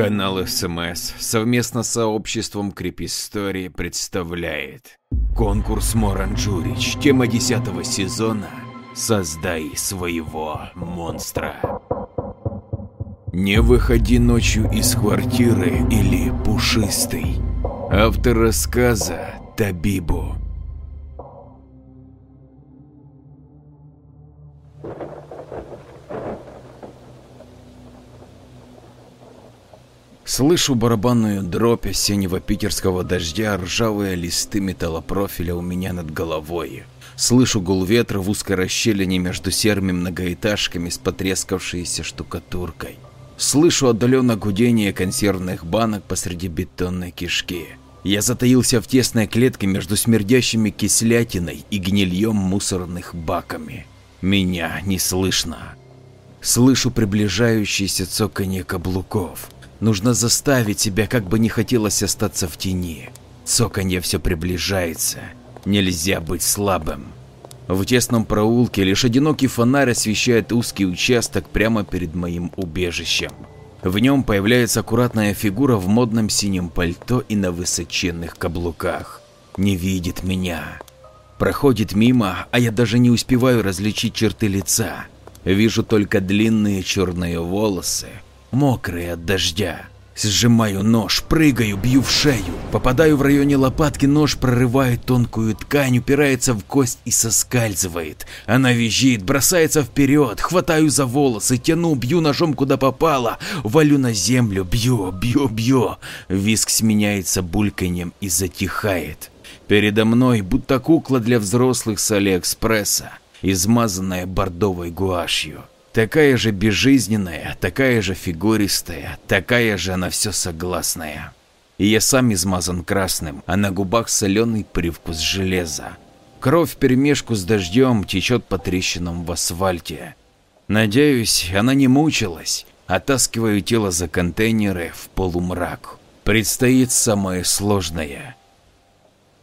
Канал СМС совместно с сообществом Крипистории представляет Конкурс Моранджурич, тема 10 сезона «Создай своего монстра». Не выходи ночью из квартиры или пушистый. Автор рассказа Табибу. Слышу барабанную дробь осеннего питерского дождя, ржавые листы металлопрофиля у меня над головой. Слышу гул ветра в узкой расщелине между серыми многоэтажками с потрескавшейся штукатуркой. Слышу отдаленно гудение консервных банок посреди бетонной кишки. Я затаился в тесной клетке между смердящими кислятиной и гнильем мусорных баками. Меня не слышно. Слышу приближающееся цоканье каблуков. Нужно заставить себя, как бы не хотелось остаться в тени. Цоканье все приближается. Нельзя быть слабым. В тесном проулке лишь одинокий фонарь освещает узкий участок прямо перед моим убежищем. В нем появляется аккуратная фигура в модном синем пальто и на высоченных каблуках. Не видит меня. Проходит мимо, а я даже не успеваю различить черты лица. Вижу только длинные черные волосы, мокрые от дождя. Сжимаю нож, прыгаю, бью в шею. Попадаю в районе лопатки, нож прорывает тонкую ткань, упирается в кость и соскальзывает. Она визжит, бросается вперед, хватаю за волосы, тяну, бью ножом куда попало, валю на землю, бью, бью, бью. Виск сменяется бульканьем и затихает. Передо мной будто кукла для взрослых с Алиэкспресса, измазанная бордовой гуашью. Такая же безжизненная, такая же фигуристая, такая же на все согласная. И я сам измазан красным, а на губах соленый привкус железа. Кровь вперемешку с дождем течет по трещинам в асфальте. Надеюсь, она не мучилась. Оттаскиваю тело за контейнеры в полумрак. Предстоит самое сложное.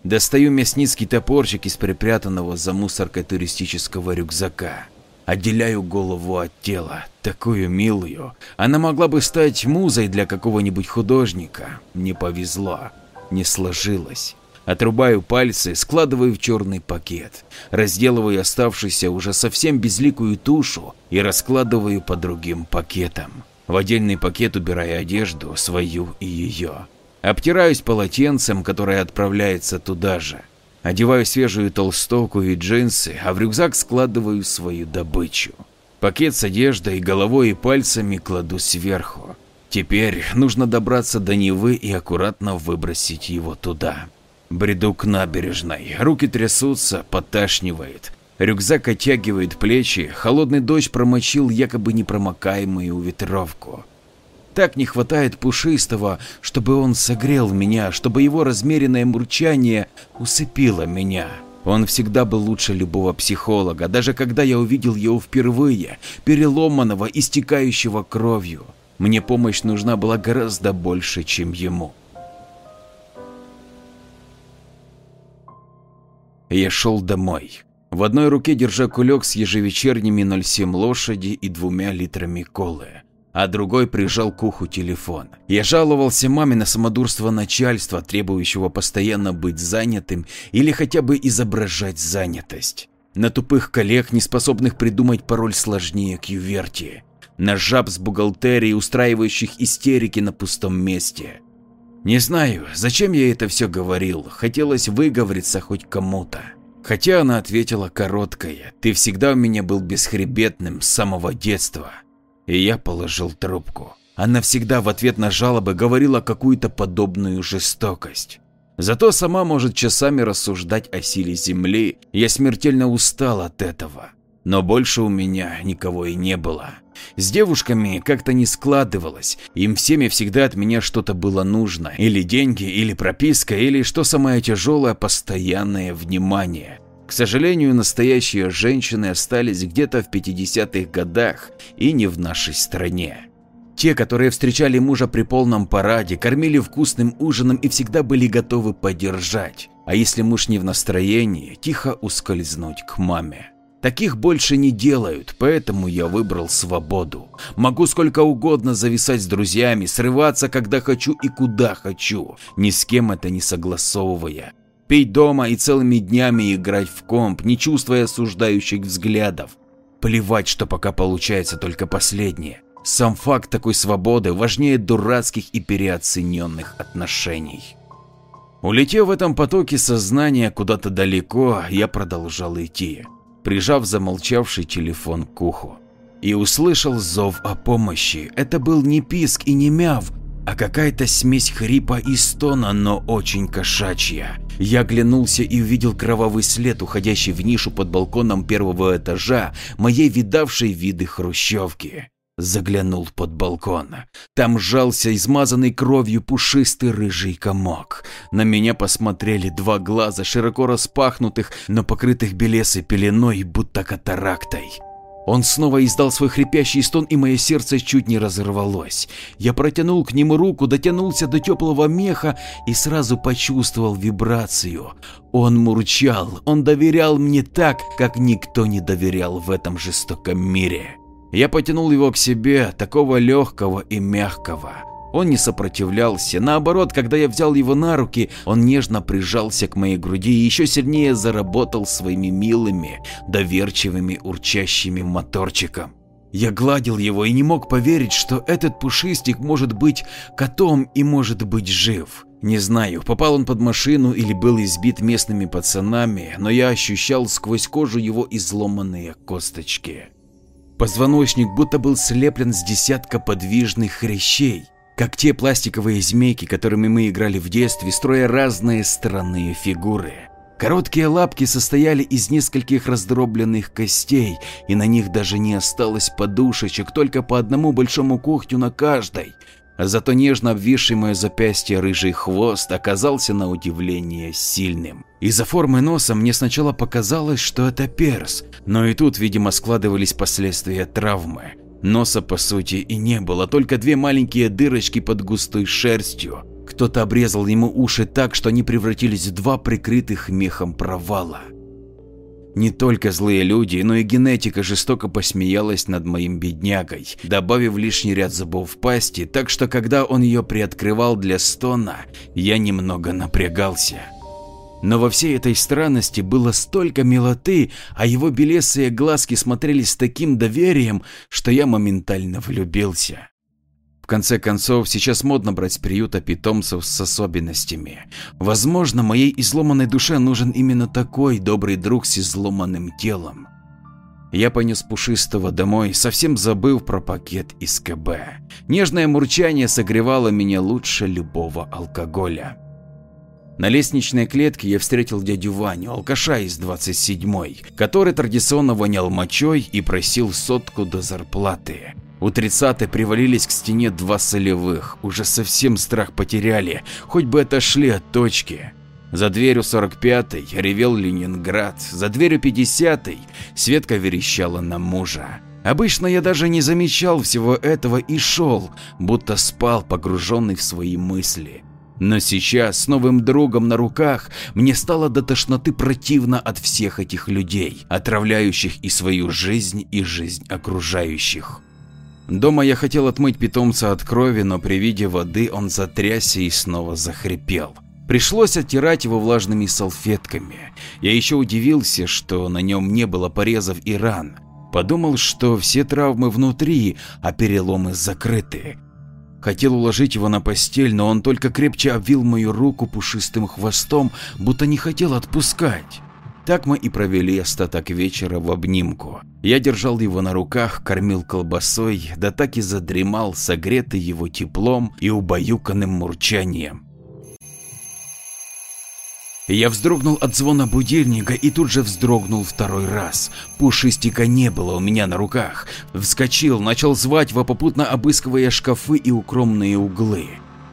Достаю мясницкий топорчик из припрятанного за мусоркой туристического рюкзака. Отделяю голову от тела, такую милую. Она могла бы стать музой для какого-нибудь художника. Не повезло, не сложилось. Отрубаю пальцы, складываю в черный пакет, разделываю оставшуюся уже совсем безликую тушу и раскладываю по другим пакетам. В отдельный пакет убираю одежду, свою и ее. Обтираюсь полотенцем, которое отправляется туда же. Одеваю свежую толстовку и джинсы, а в рюкзак складываю свою добычу. Пакет с одеждой, головой и пальцами кладу сверху. Теперь нужно добраться до Невы и аккуратно выбросить его туда. Бреду к набережной, руки трясутся, поташнивает. Рюкзак оттягивает плечи, холодный дождь промочил якобы непромокаемую ветровку. Так не хватает пушистого, чтобы он согрел меня, чтобы его размеренное мурчание усыпило меня. Он всегда был лучше любого психолога, даже когда я увидел его впервые, переломанного, истекающего кровью. Мне помощь нужна была гораздо больше, чем ему. Я шел домой. В одной руке держа кулек с ежевечерними 0,7 лошади и двумя литрами колы а другой прижал к уху телефон. Я жаловался маме на самодурство начальства, требующего постоянно быть занятым или хотя бы изображать занятость. На тупых коллег, не способных придумать пароль сложнее кьюверти. На жаб с бухгалтерии, устраивающих истерики на пустом месте. Не знаю, зачем я это все говорил, хотелось выговориться хоть кому-то. Хотя она ответила короткое, ты всегда у меня был бесхребетным с самого детства. И я положил трубку. Она всегда в ответ на жалобы говорила какую-то подобную жестокость. Зато сама может часами рассуждать о силе Земли, я смертельно устал от этого. Но больше у меня никого и не было. С девушками как-то не складывалось, им всеми всегда от меня что-то было нужно, или деньги, или прописка, или, что самое тяжелое, постоянное внимание. К сожалению, настоящие женщины остались где-то в 50-х годах и не в нашей стране. Те, которые встречали мужа при полном параде, кормили вкусным ужином и всегда были готовы поддержать, а если муж не в настроении, тихо ускользнуть к маме. Таких больше не делают, поэтому я выбрал свободу. Могу сколько угодно зависать с друзьями, срываться когда хочу и куда хочу, ни с кем это не согласовывая. Пить дома и целыми днями играть в комп, не чувствуя осуждающих взглядов. Плевать, что пока получается только последнее. Сам факт такой свободы важнее дурацких и переоцененных отношений. Улетев в этом потоке сознания куда-то далеко, я продолжал идти прижав замолчавший телефон к уху. И услышал зов о помощи. Это был не писк и не мяв, а какая-то смесь хрипа и стона, но очень кошачья. Я оглянулся и увидел кровавый след, уходящий в нишу под балконом первого этажа моей видавшей виды хрущевки. Заглянул под балкон. Там сжался измазанный кровью пушистый рыжий комок. На меня посмотрели два глаза, широко распахнутых, но покрытых белесой пеленой, будто катарактой. Он снова издал свой хрипящий стон, и мое сердце чуть не разорвалось. Я протянул к нему руку, дотянулся до теплого меха и сразу почувствовал вибрацию. Он мурчал, он доверял мне так, как никто не доверял в этом жестоком мире. Я потянул его к себе, такого легкого и мягкого. Он не сопротивлялся, наоборот, когда я взял его на руки, он нежно прижался к моей груди и еще сильнее заработал своими милыми, доверчивыми, урчащими моторчиком. Я гладил его и не мог поверить, что этот пушистик может быть котом и может быть жив. Не знаю, попал он под машину или был избит местными пацанами, но я ощущал сквозь кожу его изломанные косточки. Позвоночник будто был слеплен с десятка подвижных хрящей, как те пластиковые змейки, которыми мы играли в детстве, строя разные странные фигуры. Короткие лапки состояли из нескольких раздробленных костей, и на них даже не осталось подушечек, только по одному большому когтю на каждой, Зато нежно обвисший мое запястье рыжий хвост оказался на удивление сильным. Из-за формы носа мне сначала показалось, что это перс, но и тут, видимо, складывались последствия травмы. Носа по сути и не было, только две маленькие дырочки под густой шерстью. Кто-то обрезал ему уши так, что они превратились в два прикрытых мехом провала. Не только злые люди, но и генетика жестоко посмеялась над моим беднягой, добавив лишний ряд зубов в пасти, так что когда он ее приоткрывал для стона, я немного напрягался. Но во всей этой странности было столько милоты, а его белесые глазки смотрели с таким доверием, что я моментально влюбился. В конце концов, сейчас модно брать с приюта питомцев с особенностями. Возможно, моей изломанной душе нужен именно такой добрый друг с изломанным телом. Я понес Пушистого домой, совсем забыв про пакет из КБ. Нежное мурчание согревало меня лучше любого алкоголя. На лестничной клетке я встретил дядю Ваню, алкаша из 27-й, который традиционно вонял мочой и просил сотку до зарплаты. У тридцатой привалились к стене два солевых, уже совсем страх потеряли, хоть бы отошли от точки. За дверью 45-й ревел Ленинград, за дверью 50-й Светка верещала на мужа. Обычно я даже не замечал всего этого и шел, будто спал, погруженный в свои мысли. Но сейчас с новым другом на руках мне стало до тошноты противно от всех этих людей, отравляющих и свою жизнь, и жизнь окружающих. Дома я хотел отмыть питомца от крови, но при виде воды он затрясся и снова захрипел. Пришлось оттирать его влажными салфетками. Я еще удивился, что на нем не было порезов и ран. Подумал, что все травмы внутри, а переломы закрыты. Хотел уложить его на постель, но он только крепче обвил мою руку пушистым хвостом, будто не хотел отпускать. Так мы и провели остаток вечера в обнимку. Я держал его на руках, кормил колбасой, да так и задремал, согретый его теплом и убаюканным мурчанием. Я вздрогнул от звона будильника и тут же вздрогнул второй раз. Пушистика не было у меня на руках. Вскочил, начал звать его попутно обыскивая шкафы и укромные углы.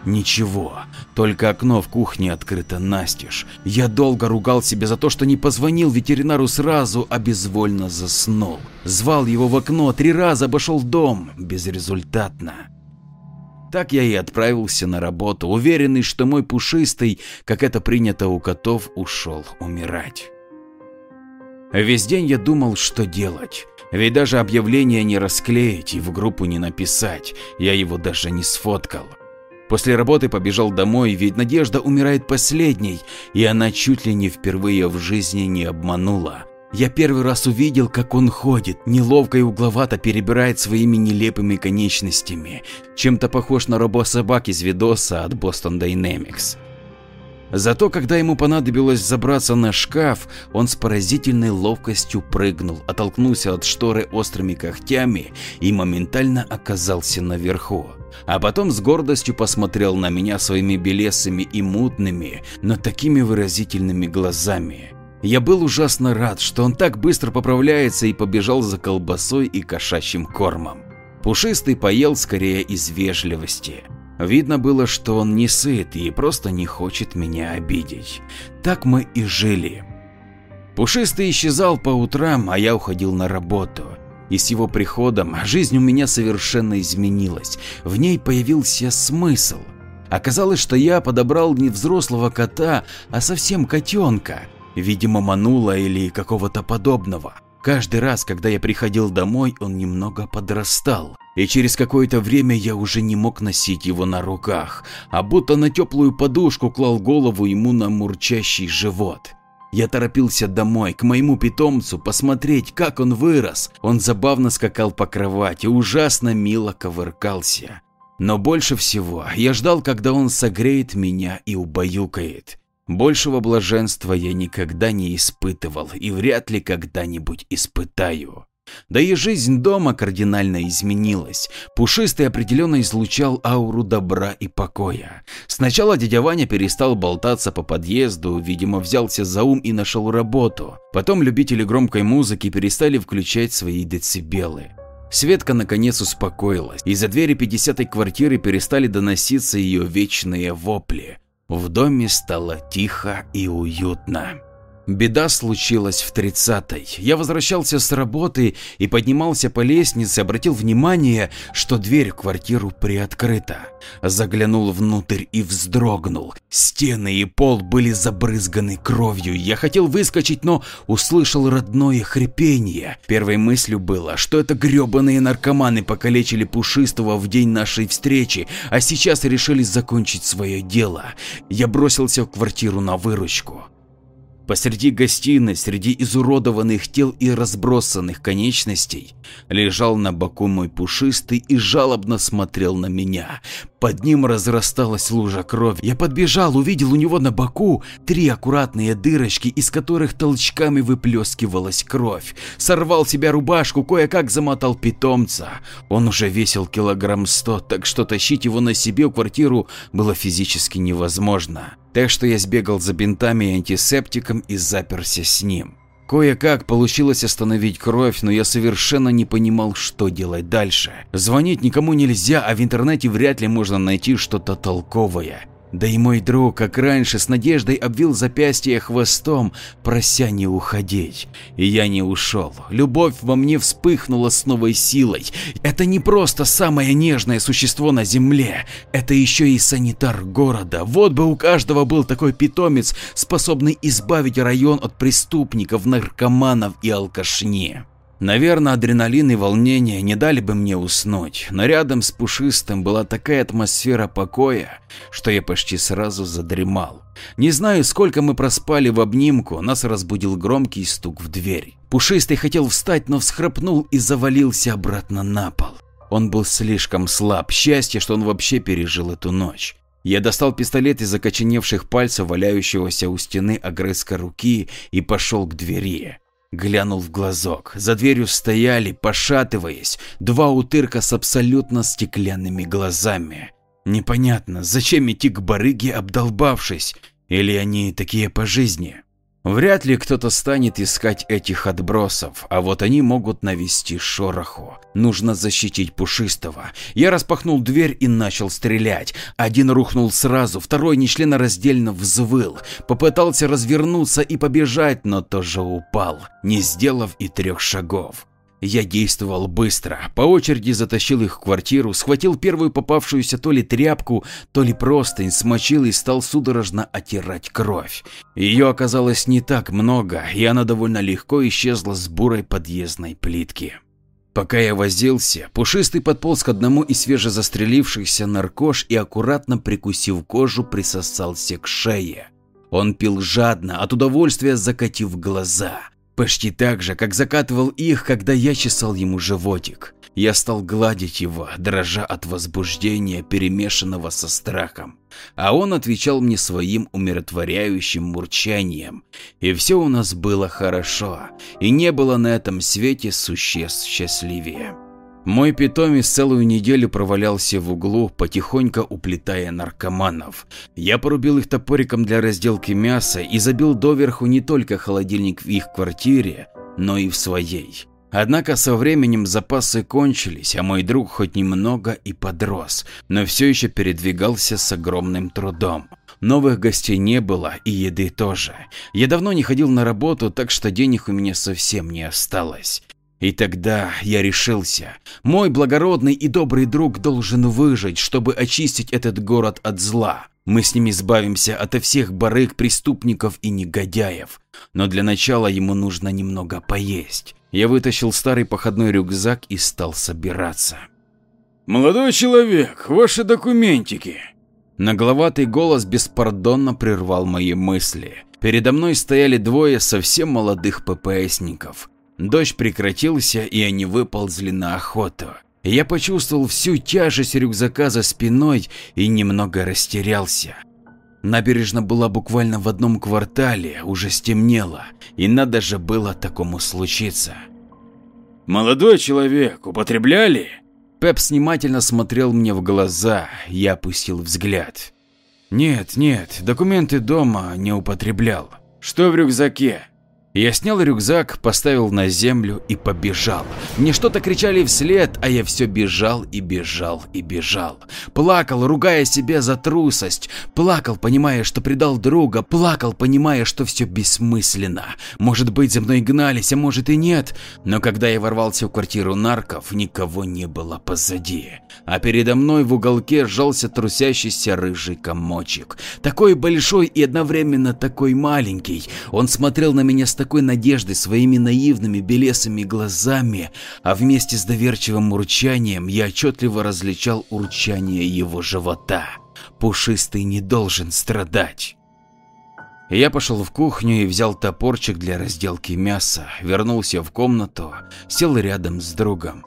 Ничего, только окно в кухне открыто настежь. Я долго ругал себя за то, что не позвонил ветеринару сразу, а безвольно заснул. Звал его в окно, три раза обошел дом, безрезультатно. Так я и отправился на работу, уверенный, что мой пушистый, как это принято у котов, ушел умирать. Весь день я думал, что делать. Ведь даже объявление не расклеить и в группу не написать, я его даже не сфоткал. После работы побежал домой, ведь Надежда умирает последней, и она чуть ли не впервые в жизни не обманула. Я первый раз увидел, как он ходит, неловко и угловато перебирает своими нелепыми конечностями, чем-то похож на робособак из видоса от Boston Dynamics. Зато когда ему понадобилось забраться на шкаф, он с поразительной ловкостью прыгнул, оттолкнулся от шторы острыми когтями и моментально оказался наверху. А потом с гордостью посмотрел на меня своими белесыми и мутными, но такими выразительными глазами. Я был ужасно рад, что он так быстро поправляется и побежал за колбасой и кошачьим кормом. Пушистый поел скорее из вежливости. Видно было, что он не сыт и просто не хочет меня обидеть. Так мы и жили. Пушистый исчезал по утрам, а я уходил на работу. И с его приходом жизнь у меня совершенно изменилась, в ней появился смысл. Оказалось, что я подобрал не взрослого кота, а совсем котенка, видимо манула или какого-то подобного. Каждый раз, когда я приходил домой, он немного подрастал, и через какое-то время я уже не мог носить его на руках, а будто на теплую подушку клал голову ему на мурчащий живот. Я торопился домой, к моему питомцу, посмотреть, как он вырос. Он забавно скакал по кровати, ужасно мило ковыркался. Но больше всего я ждал, когда он согреет меня и убаюкает. Большего блаженства я никогда не испытывал и вряд ли когда-нибудь испытаю. Да и жизнь дома кардинально изменилась. Пушистый определенно излучал ауру добра и покоя. Сначала дядя Ваня перестал болтаться по подъезду, видимо взялся за ум и нашел работу. Потом любители громкой музыки перестали включать свои децибелы. Светка наконец успокоилась. Из-за двери 50-й квартиры перестали доноситься ее вечные вопли. В доме стало тихо и уютно. Беда случилась в 30-й. Я возвращался с работы и поднимался по лестнице, обратил внимание, что дверь в квартиру приоткрыта. Заглянул внутрь и вздрогнул. Стены и пол были забрызганы кровью. Я хотел выскочить, но услышал родное хрипение. Первой мыслью было, что это гребаные наркоманы покалечили Пушистого в день нашей встречи, а сейчас решили закончить свое дело. Я бросился в квартиру на выручку. Посреди гостиной, среди изуродованных тел и разбросанных конечностей, лежал на боку мой пушистый и жалобно смотрел на меня. Под ним разрасталась лужа крови. Я подбежал, увидел у него на боку три аккуратные дырочки, из которых толчками выплескивалась кровь. Сорвал себя рубашку, кое-как замотал питомца. Он уже весил килограмм сто, так что тащить его на себе в квартиру было физически невозможно так что я сбегал за бинтами и антисептиком и заперся с ним. Кое-как получилось остановить кровь, но я совершенно не понимал, что делать дальше. Звонить никому нельзя, а в интернете вряд ли можно найти что-то толковое. Да и мой друг, как раньше, с надеждой обвил запястье хвостом, прося не уходить. И я не ушел. Любовь во мне вспыхнула с новой силой. Это не просто самое нежное существо на земле, это еще и санитар города. Вот бы у каждого был такой питомец, способный избавить район от преступников, наркоманов и алкашни. Наверное, адреналин и волнение не дали бы мне уснуть, но рядом с Пушистым была такая атмосфера покоя, что я почти сразу задремал. Не знаю, сколько мы проспали в обнимку, нас разбудил громкий стук в дверь. Пушистый хотел встать, но всхрапнул и завалился обратно на пол. Он был слишком слаб, счастье, что он вообще пережил эту ночь. Я достал пистолет из окоченевших пальцев, валяющегося у стены огрызка руки, и пошел к двери. Глянул в глазок. За дверью стояли, пошатываясь, два утырка с абсолютно стеклянными глазами. Непонятно, зачем идти к барыге, обдолбавшись, или они такие по жизни? Вряд ли кто-то станет искать этих отбросов, а вот они могут навести шороху. Нужно защитить Пушистого. Я распахнул дверь и начал стрелять. Один рухнул сразу, второй нечленораздельно взвыл. Попытался развернуться и побежать, но тоже упал, не сделав и трех шагов. Я действовал быстро, по очереди затащил их в квартиру, схватил первую попавшуюся то ли тряпку, то ли простынь, смочил и стал судорожно оттирать кровь. Ее оказалось не так много, и она довольно легко исчезла с бурой подъездной плитки. Пока я возился, Пушистый подполз к одному из свежезастрелившихся наркош и аккуратно прикусив кожу присосался к шее. Он пил жадно, от удовольствия закатив глаза. Почти так же, как закатывал их, когда я чесал ему животик. Я стал гладить его, дрожа от возбуждения, перемешанного со страхом. А он отвечал мне своим умиротворяющим мурчанием. И все у нас было хорошо, и не было на этом свете существ счастливее. Мой питомец целую неделю провалялся в углу, потихоньку уплетая наркоманов. Я порубил их топориком для разделки мяса и забил доверху не только холодильник в их квартире, но и в своей. Однако со временем запасы кончились, а мой друг хоть немного и подрос, но все еще передвигался с огромным трудом. Новых гостей не было и еды тоже. Я давно не ходил на работу, так что денег у меня совсем не осталось. И тогда я решился. Мой благородный и добрый друг должен выжить, чтобы очистить этот город от зла. Мы с ним избавимся от всех барыг, преступников и негодяев. Но для начала ему нужно немного поесть. Я вытащил старый походной рюкзак и стал собираться. «Молодой человек, ваши документики!» Нагловатый голос беспардонно прервал мои мысли. Передо мной стояли двое совсем молодых ППСников. Дождь прекратился, и они выползли на охоту. Я почувствовал всю тяжесть рюкзака за спиной и немного растерялся. Набережная была буквально в одном квартале, уже стемнело, и надо же было такому случиться. «Молодой человек, употребляли?» Пеп внимательно смотрел мне в глаза, я опустил взгляд. «Нет, нет, документы дома не употреблял. Что в рюкзаке?» Я снял рюкзак, поставил на землю и побежал. Мне что-то кричали вслед, а я все бежал и бежал и бежал. Плакал, ругая себя за трусость. Плакал, понимая, что предал друга. Плакал, понимая, что все бессмысленно. Может быть, за мной гнались, а может и нет. Но когда я ворвался в квартиру нарков, никого не было позади. А передо мной в уголке сжался трусящийся рыжий комочек. Такой большой и одновременно такой маленький. Он смотрел на меня с такой надеждой своими наивными белесыми глазами, а вместе с доверчивым урчанием я отчетливо различал урчание его живота. Пушистый не должен страдать. Я пошел в кухню и взял топорчик для разделки мяса, вернулся в комнату, сел рядом с другом.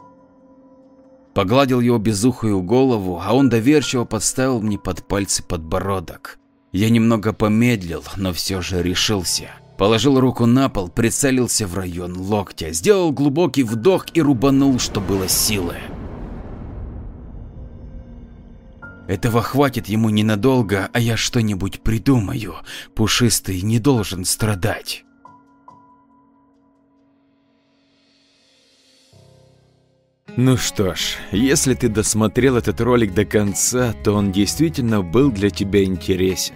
Погладил его безухую голову, а он доверчиво подставил мне под пальцы подбородок. Я немного помедлил, но все же решился. Положил руку на пол, прицелился в район локтя, сделал глубокий вдох и рубанул, что было силы. Этого хватит ему ненадолго, а я что-нибудь придумаю. Пушистый не должен страдать. Ну что ж, если ты досмотрел этот ролик до конца, то он действительно был для тебя интересен.